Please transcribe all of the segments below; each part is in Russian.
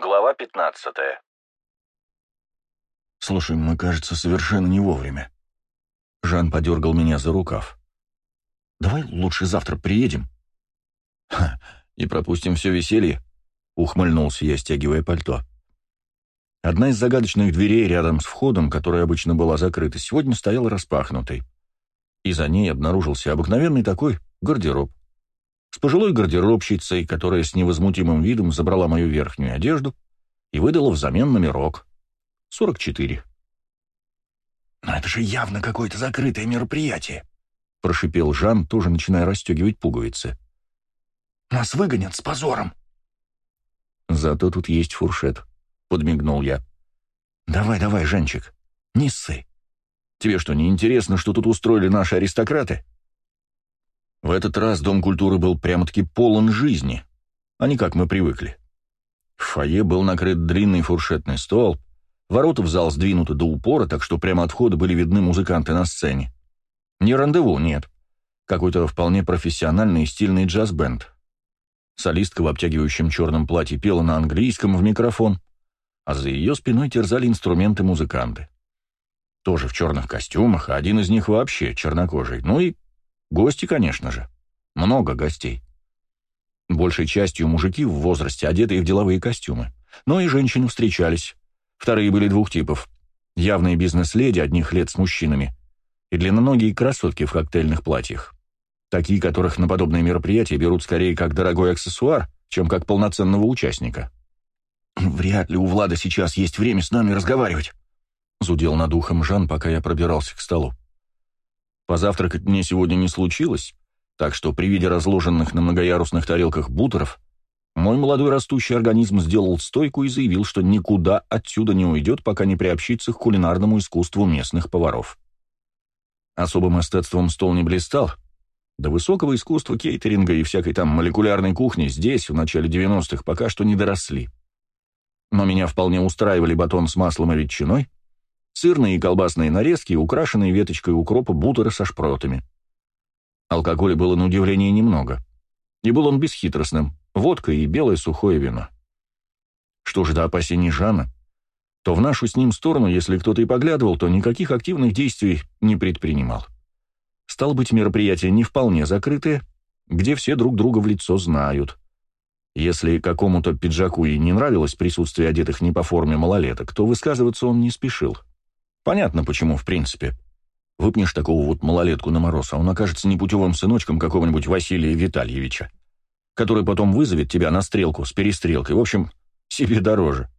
Глава 15 «Слушай, мы, кажется, совершенно не вовремя». Жан подергал меня за рукав. «Давай лучше завтра приедем». «Ха, и пропустим все веселье», — ухмыльнулся я, стягивая пальто. Одна из загадочных дверей рядом с входом, которая обычно была закрыта, сегодня стояла распахнутой. И за ней обнаружился обыкновенный такой гардероб. С пожилой гардеробщицей, которая с невозмутимым видом забрала мою верхнюю одежду и выдала взамен номерок. 44. «Но это же явно какое-то закрытое мероприятие», — прошипел Жан, тоже начиная расстегивать пуговицы. «Нас выгонят с позором». «Зато тут есть фуршет», — подмигнул я. «Давай, давай, Женчик, не ссы. Тебе что, не интересно, что тут устроили наши аристократы?» В этот раз Дом культуры был прямо-таки полон жизни, а не как мы привыкли. В фойе был накрыт длинный фуршетный стол, ворота в зал сдвинуты до упора, так что прямо от входа были видны музыканты на сцене. Не рандеву, нет. Какой-то вполне профессиональный и стильный джаз-бенд. Солистка в обтягивающем черном платье пела на английском в микрофон, а за ее спиной терзали инструменты музыканты. Тоже в черных костюмах, а один из них вообще чернокожий. Ну и гости, конечно же. Много гостей. Большей частью мужики в возрасте, одетые в деловые костюмы. Но и женщины встречались. Вторые были двух типов. Явные бизнес-леди одних лет с мужчинами и длинноногие красотки в коктейльных платьях. Такие, которых на подобные мероприятия берут скорее как дорогой аксессуар, чем как полноценного участника. «Вряд ли у Влада сейчас есть время с нами разговаривать», — зудел над ухом Жан, пока я пробирался к столу. Позавтракать мне сегодня не случилось, так что при виде разложенных на многоярусных тарелках бутеров мой молодой растущий организм сделал стойку и заявил, что никуда отсюда не уйдет, пока не приобщится к кулинарному искусству местных поваров. Особым эстетством стол не блистал, до высокого искусства кейтеринга и всякой там молекулярной кухни здесь, в начале 90-х, пока что не доросли. Но меня вполне устраивали батон с маслом и ветчиной, сырные и колбасные нарезки, украшенные веточкой укропа бутеры со шпротами. Алкоголя было на удивление немного. И был он бесхитростным, водка и белое сухое вино. Что же до опасений Жана, то в нашу с ним сторону, если кто-то и поглядывал, то никаких активных действий не предпринимал. Стало быть, мероприятие не вполне закрытое, где все друг друга в лицо знают. Если какому-то пиджаку и не нравилось присутствие одетых не по форме малолеток, то высказываться он не спешил. Понятно, почему, в принципе. Выпнешь такого вот малолетку на мороз, а он окажется непутевым сыночком какого-нибудь Василия Витальевича, который потом вызовет тебя на стрелку с перестрелкой. В общем, себе дороже.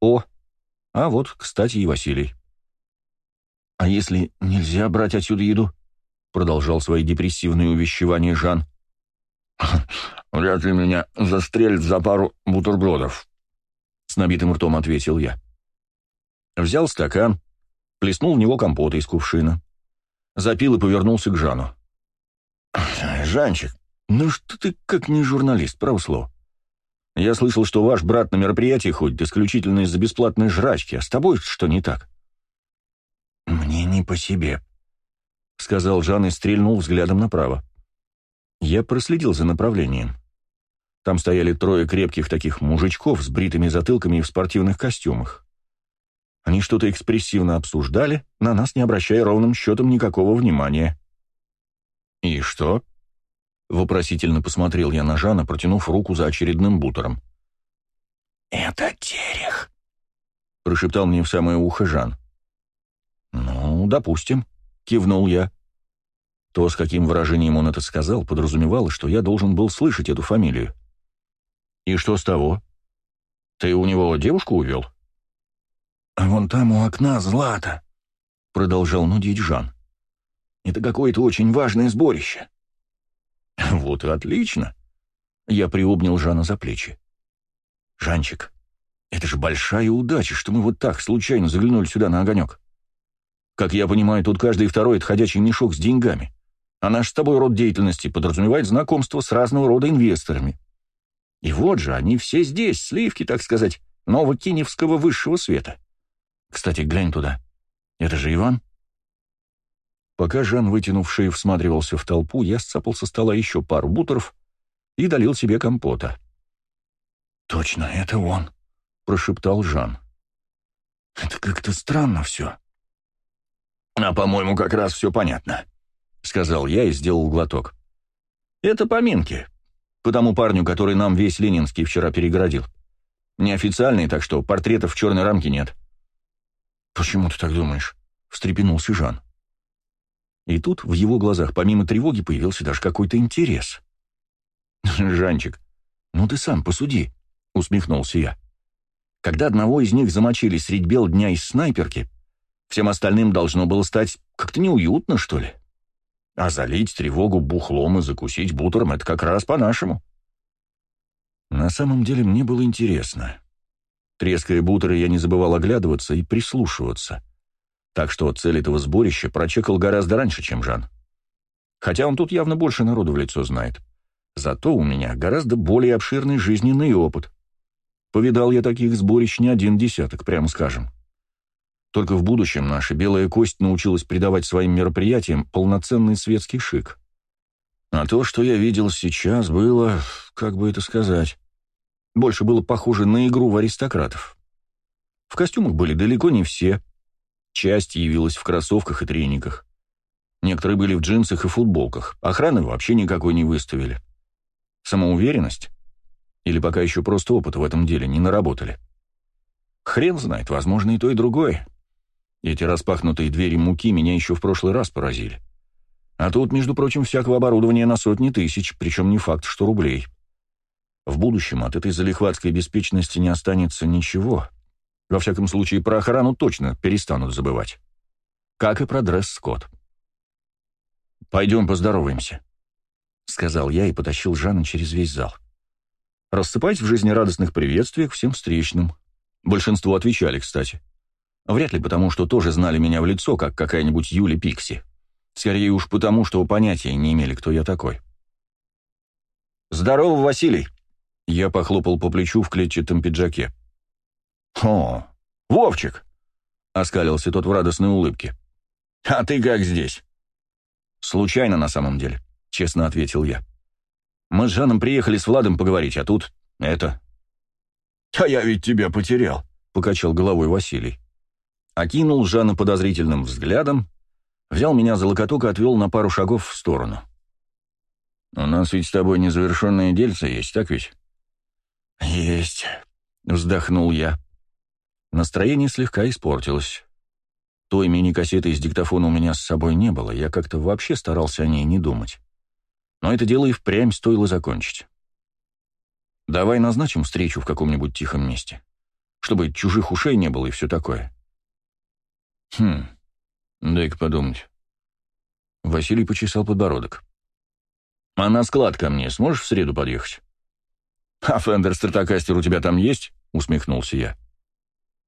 О, а вот, кстати, и Василий. «А если нельзя брать отсюда еду?» Продолжал свои депрессивные увещевания Жан. «Вряд ли меня застрелят за пару бутербродов», — с набитым ртом ответил я. Взял стакан, плеснул в него компота из кувшина, запил и повернулся к Жану. «Жанчик, ну что ты как не журналист, право слово. Я слышал, что ваш брат на мероприятии ходит исключительно из-за бесплатной жрачки, а с тобой что не так?» «Мне не по себе», — сказал Жан и стрельнул взглядом направо. Я проследил за направлением. Там стояли трое крепких таких мужичков с бритыми затылками и в спортивных костюмах. Они что-то экспрессивно обсуждали, на нас не обращая ровным счетом никакого внимания. «И что?» — вопросительно посмотрел я на Жана, протянув руку за очередным бутером. «Это терех», — прошептал мне в самое ухо Жан. «Ну, допустим», — кивнул я. То, с каким выражением он это сказал, подразумевало, что я должен был слышать эту фамилию. «И что с того? Ты у него девушку увел?» «А вон там у окна Злата», — продолжал нудить Жан. «Это какое-то очень важное сборище». «Вот и отлично!» Я приобнял Жана за плечи. «Жанчик, это же большая удача, что мы вот так случайно заглянули сюда на огонек. Как я понимаю, тут каждый второй — это ходячий мешок с деньгами. А наш с тобой род деятельности подразумевает знакомство с разного рода инвесторами. И вот же, они все здесь, сливки, так сказать, новокиневского высшего света. Кстати, глянь туда. Это же Иван. Пока Жан, вытянувший, всматривался в толпу, я сцапал со стола еще пару бутеров и долил себе компота. «Точно, это он», прошептал Жан. «Это как-то странно все». «А, по-моему, как раз все понятно», — сказал я и сделал глоток. «Это поминки. По тому парню, который нам весь Ленинский вчера перегородил. Неофициальный, так что портретов в черной рамке нет». «Почему ты так думаешь?» — встрепенулся Жан. И тут в его глазах помимо тревоги появился даже какой-то интерес. «Жанчик, ну ты сам посуди», — усмехнулся я. «Когда одного из них замочили средь бел дня из снайперки, всем остальным должно было стать как-то неуютно, что ли? А залить тревогу бухлом и закусить бутером — это как раз по-нашему». На самом деле мне было интересно. Треская бутеры, я не забывал оглядываться и прислушиваться. Так что цель этого сборища прочекал гораздо раньше, чем Жан. Хотя он тут явно больше народу в лицо знает. Зато у меня гораздо более обширный жизненный опыт. Повидал я таких сборищ не один десяток, прямо скажем. Только в будущем наша белая кость научилась придавать своим мероприятиям полноценный светский шик. А то, что я видел сейчас, было, как бы это сказать, больше было похоже на игру в аристократов. В костюмах были далеко не все. Часть явилась в кроссовках и трениках. Некоторые были в джинсах и футболках. Охраны вообще никакой не выставили. Самоуверенность? Или пока еще просто опыт в этом деле не наработали? Хрен знает, возможно, и то, и другое. Эти распахнутые двери муки меня еще в прошлый раз поразили. А тут, между прочим, всякого оборудования на сотни тысяч, причем не факт, что рублей. В будущем от этой залихватской беспечности не останется ничего. Во всяком случае, про охрану точно перестанут забывать. Как и про дресс-код. «Пойдем поздороваемся», — сказал я и потащил Жанна через весь зал. Рассыпаясь в жизнерадостных приветствиях всем встречным. Большинство отвечали, кстати. Вряд ли потому, что тоже знали меня в лицо, как какая-нибудь Юли Пикси. Скорее уж потому, что понятия не имели, кто я такой. «Здорово, Василий!» Я похлопал по плечу в клетчатом пиджаке. «О, Вовчик!» — оскалился тот в радостной улыбке. «А ты как здесь?» «Случайно, на самом деле. — честно ответил я. «Мы с Жаном приехали с Владом поговорить, а тут это...» «А я ведь тебя потерял», — покачал головой Василий. Окинул Жана подозрительным взглядом, взял меня за локоток и отвел на пару шагов в сторону. «У нас ведь с тобой незавершенные дельца есть, так ведь?» «Есть», — вздохнул я. Настроение слегка испортилось. Той мини-кассеты из диктофона у меня с собой не было, я как-то вообще старался о ней не думать. Но это дело и впрямь стоило закончить. Давай назначим встречу в каком-нибудь тихом месте, чтобы чужих ушей не было и все такое. Хм, дай-ка подумать. Василий почесал подбородок. А на склад ко мне сможешь в среду подъехать? А Фендер Стратокастер у тебя там есть? Усмехнулся я.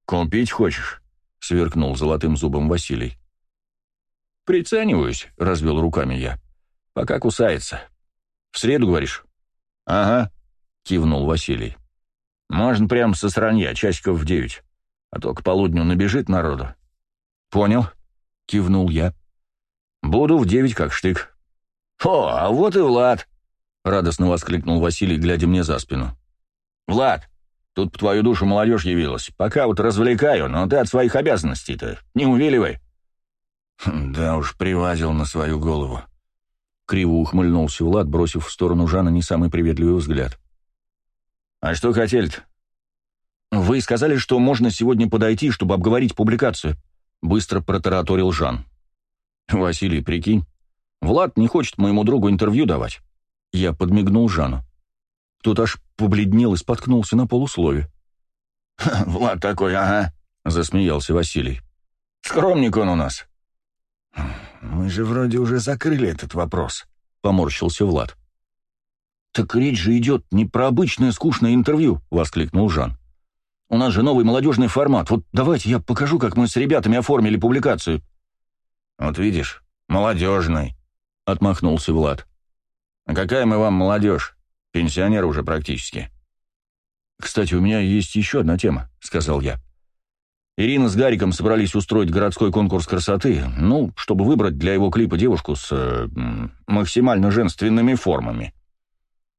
Купить хочешь? Сверкнул золотым зубом Василий. «Прицениваюсь», — развел руками я. Пока кусается. В среду, говоришь? Ага, кивнул Василий. Можно прямо со сранья, часиков в девять. А то к полудню набежит народу. Понял, кивнул я. Буду в девять как штык. О, а вот и Влад! Радостно воскликнул Василий, глядя мне за спину. Влад, тут по твою душу молодежь явилась. Пока вот развлекаю, но ты от своих обязанностей-то не увиливай. Да уж, привазил на свою голову. Криво ухмыльнулся Влад, бросив в сторону Жана не самый приветливый взгляд. «А что хотели-то?» «Вы сказали, что можно сегодня подойти, чтобы обговорить публикацию», — быстро протараторил Жан. «Василий, прикинь, Влад не хочет моему другу интервью давать». Я подмигнул Жану. Тот аж побледнел и споткнулся на полуслове. «Влад такой, ага», — засмеялся Василий. «Скромник он у нас». «Мы же вроде уже закрыли этот вопрос», — поморщился Влад. «Так речь же идет не про обычное скучное интервью», — воскликнул Жан. «У нас же новый молодежный формат. Вот давайте я покажу, как мы с ребятами оформили публикацию». «Вот видишь, молодежный», — отмахнулся Влад. «А какая мы вам молодежь? Пенсионер уже практически». «Кстати, у меня есть еще одна тема», — сказал я. Ирина с Гариком собрались устроить городской конкурс красоты, ну, чтобы выбрать для его клипа девушку с э, максимально женственными формами.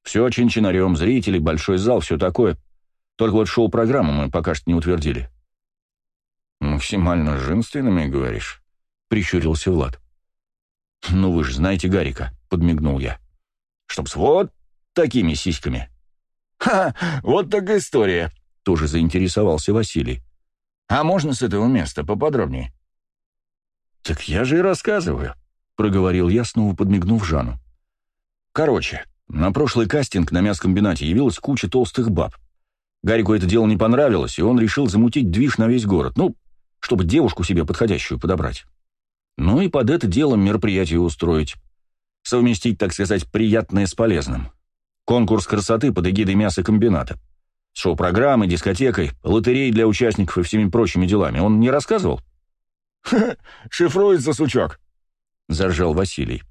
Все чин-чинарем, зрители, большой зал, все такое. Только вот шоу-программу мы пока что не утвердили». «Максимально женственными, говоришь?» — прищурился Влад. «Ну вы же знаете Гарика», — подмигнул я. «Чтоб с вот такими сиськами». «Ха, вот так история», — тоже заинтересовался Василий. «А можно с этого места поподробнее?» «Так я же и рассказываю», — проговорил я, снова подмигнув Жану. «Короче, на прошлый кастинг на мяскомбинате явилась куча толстых баб. Гарику это дело не понравилось, и он решил замутить движ на весь город, ну, чтобы девушку себе подходящую подобрать. Ну и под это дело мероприятие устроить. Совместить, так сказать, приятное с полезным. Конкурс красоты под эгидой мясокомбината. Шоу-программой, дискотекой, лотереей для участников и всеми прочими делами. Он не рассказывал? шифруется, сучок!» — заржал Василий.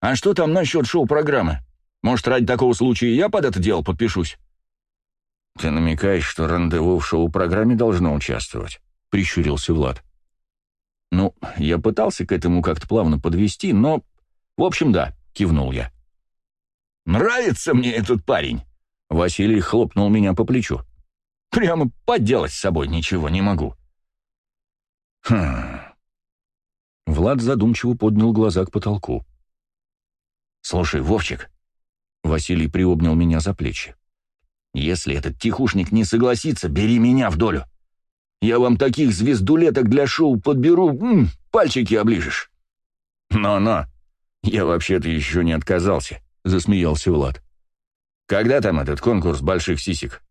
«А что там насчет шоу-программы? Может, ради такого случая я под это дело подпишусь?» «Ты намекаешь, что рандеву в шоу-программе должно участвовать?» — прищурился Влад. «Ну, я пытался к этому как-то плавно подвести, но... В общем, да», — кивнул я. «Нравится мне этот парень!» Василий хлопнул меня по плечу. «Прямо поделать с собой ничего не могу». «Хм...» Влад задумчиво поднял глаза к потолку. «Слушай, Вовчик...» Василий приобнял меня за плечи. «Если этот тихушник не согласится, бери меня в долю. Я вам таких звездулеток для шоу подберу, м -м, пальчики оближешь». «Но-но, я вообще-то еще не отказался», — засмеялся Влад. «Когда там этот конкурс больших сисек?»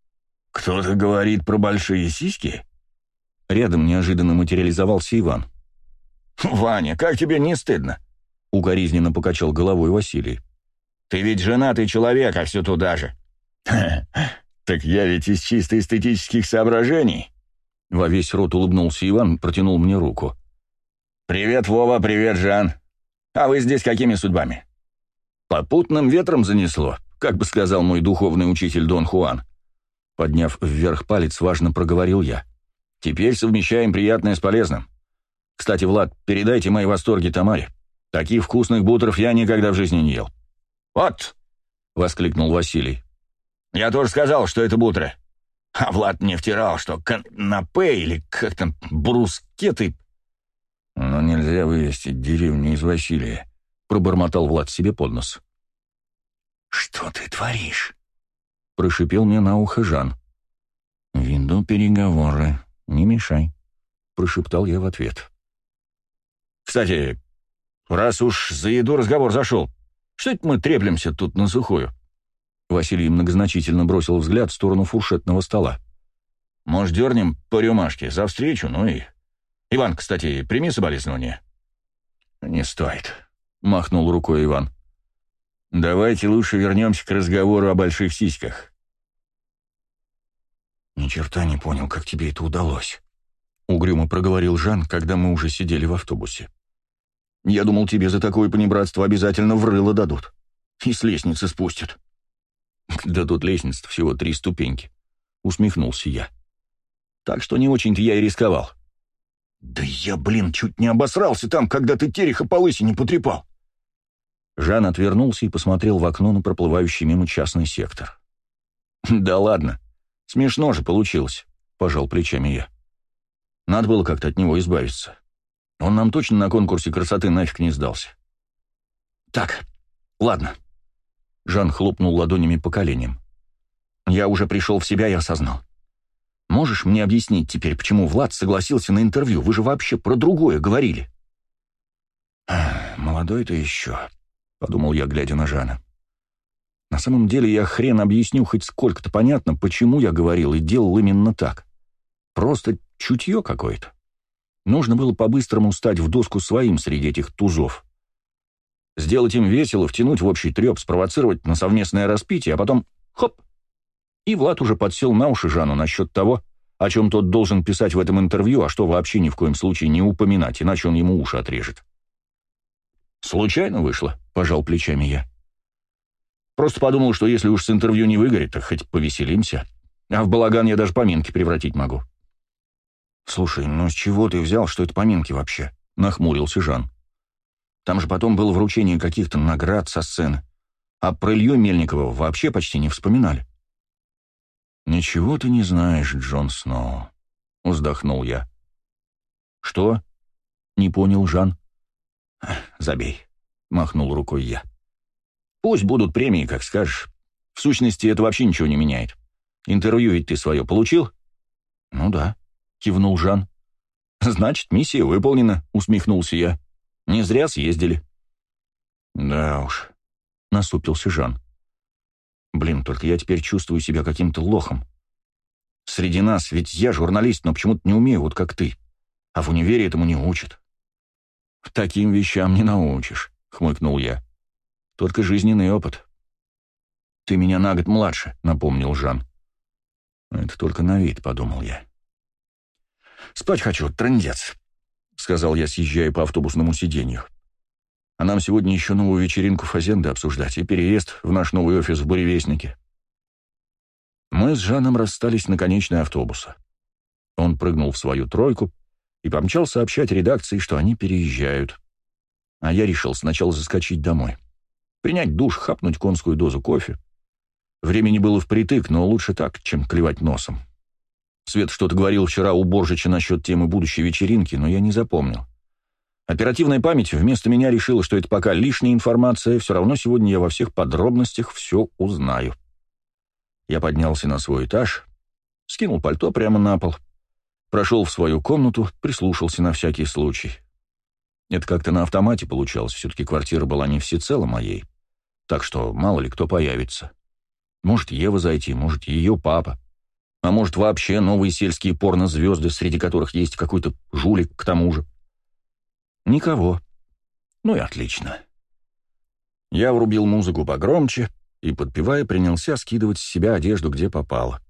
«Кто-то говорит про большие сиськи?» Рядом неожиданно материализовался Иван. «Ваня, как тебе не стыдно?» — укоризненно покачал головой Василий. «Ты ведь женатый человек, а все туда же». «Так я ведь из чисто эстетических соображений», во весь рот улыбнулся Иван, протянул мне руку. «Привет, Вова, привет, Жан. А вы здесь какими судьбами?» «Попутным ветром занесло», как бы сказал мой духовный учитель Дон Хуан. Подняв вверх палец, важно проговорил я. «Теперь совмещаем приятное с полезным. Кстати, Влад, передайте мои восторги Тамаре. Таких вкусных бутеров я никогда в жизни не ел». «Вот!» — воскликнул Василий. «Я тоже сказал, что это бутеры. А Влад мне втирал, что канапе или как там, брускеты... «Но нельзя вывести деревню из Василия», — пробормотал Влад себе под нос. «Что ты творишь?» — прошипел мне на ухо Жан. «Веду переговоры. Не мешай», — прошептал я в ответ. «Кстати, раз уж за еду разговор зашел, что это мы треплемся тут на сухую?» Василий многозначительно бросил взгляд в сторону фуршетного стола. «Может, дернем по рюмашке за встречу, ну и... Иван, кстати, прими соболезнования». «Не стоит», — махнул рукой Иван. «Давайте лучше вернемся к разговору о больших сиськах». «Ни черта не понял, как тебе это удалось», — угрюмо проговорил Жан, когда мы уже сидели в автобусе. «Я думал, тебе за такое понебратство обязательно в рыло дадут. И с лестницы спустят». Да тут лестница всего три ступеньки. Усмехнулся я. Так что не очень-то я и рисковал. Да я, блин, чуть не обосрался там, когда ты тереха по лысине потрепал. Жан отвернулся и посмотрел в окно на проплывающий мимо частный сектор. «Да ладно. Смешно же получилось», — пожал плечами я. «Надо было как-то от него избавиться. Он нам точно на конкурсе красоты нафиг не сдался». «Так, ладно», Жан хлопнул ладонями по коленям. «Я уже пришел в себя и осознал. Можешь мне объяснить теперь, почему Влад согласился на интервью? Вы же вообще про другое говорили». «Молодой ты еще», — подумал я, глядя на Жана. «На самом деле я хрен объясню хоть сколько-то понятно, почему я говорил и делал именно так. Просто чутье какое-то. Нужно было по-быстрому стать в доску своим среди этих тузов. Сделать им весело, втянуть в общий треп, спровоцировать на совместное распитие, а потом — хоп! И Влад уже подсел на уши Жану насчет того, о чем тот должен писать в этом интервью, а что вообще ни в коем случае не упоминать, иначе он ему уши отрежет. «Случайно вышло», — пожал плечами я. «Просто подумал, что если уж с интервью не выгорит, то хоть повеселимся. А в балаган я даже поминки превратить могу». «Слушай, ну с чего ты взял, что это поминки вообще?» — нахмурился Жан. Там же потом было вручение каких-то наград со сцены. А про Илью Мельникова вообще почти не вспоминали. «Ничего ты не знаешь, Джон Сноу», — вздохнул я. «Что?» — не понял Жан. «Забей», — махнул рукой я. «Пусть будут премии, как скажешь. В сущности, это вообще ничего не меняет. Интервью ведь ты свое получил?» «Ну да», — кивнул Жан. «Значит, миссия выполнена», — усмехнулся я. «Не зря съездили». «Да уж», — насупился Жан. «Блин, только я теперь чувствую себя каким-то лохом. Среди нас, ведь я журналист, но почему-то не умею, вот как ты. А в универе этому не учат». «Таким вещам не научишь», — хмыкнул я. «Только жизненный опыт». «Ты меня на год младше», — напомнил Жан. «Это только на вид», — подумал я. «Спать хочу, трындец», — сказал я, съезжая по автобусному сиденью. «А нам сегодня еще новую вечеринку Фазенды обсуждать и переезд в наш новый офис в Буревестнике». Мы с Жаном расстались на конечной автобуса. Он прыгнул в свою тройку и помчал сообщать редакции, что они переезжают. А я решил сначала заскочить домой. Принять душ, хапнуть конскую дозу кофе. Времени было впритык, но лучше так, чем клевать носом. Свет что-то говорил вчера у Боржича насчет темы будущей вечеринки, но я не запомнил. Оперативная память вместо меня решила, что это пока лишняя информация, все равно сегодня я во всех подробностях все узнаю. Я поднялся на свой этаж, скинул пальто прямо на пол, прошел в свою комнату, прислушался на всякий случай. Это как-то на автомате получалось, все-таки квартира была не всецело моей, так что мало ли кто появится. Может, Ева зайти, может, ее папа. А может, вообще новые сельские порнозвезды, среди которых есть какой-то жулик к тому же. Никого. Ну и отлично. Я врубил музыку погромче и, подпевая, принялся скидывать с себя одежду, где попало.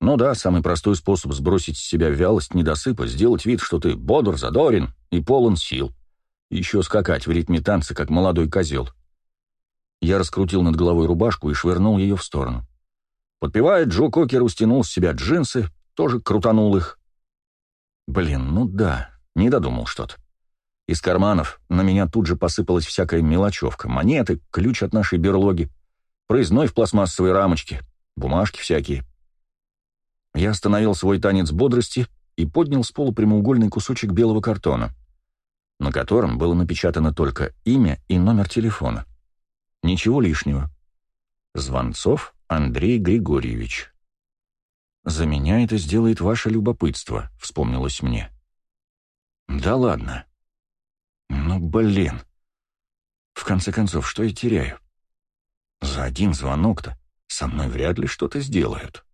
Ну да, самый простой способ сбросить с себя вялость, недосыпа, сделать вид, что ты бодр, задорен и полон сил. Еще скакать в ритме танца, как молодой козел. Я раскрутил над головой рубашку и швырнул ее в сторону. Подпевая, Джо Кокер устянул с себя джинсы, тоже крутанул их. Блин, ну да, не додумал что-то. Из карманов на меня тут же посыпалась всякая мелочевка. Монеты, ключ от нашей берлоги, проездной в пластмассовой рамочке, бумажки всякие. Я остановил свой танец бодрости и поднял с пола прямоугольный кусочек белого картона, на котором было напечатано только имя и номер телефона. Ничего лишнего. Звонцов Андрей Григорьевич. «За меня это сделает ваше любопытство», — вспомнилось мне. «Да ладно. Ну, блин. В конце концов, что я теряю? За один звонок-то со мной вряд ли что-то сделают».